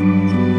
you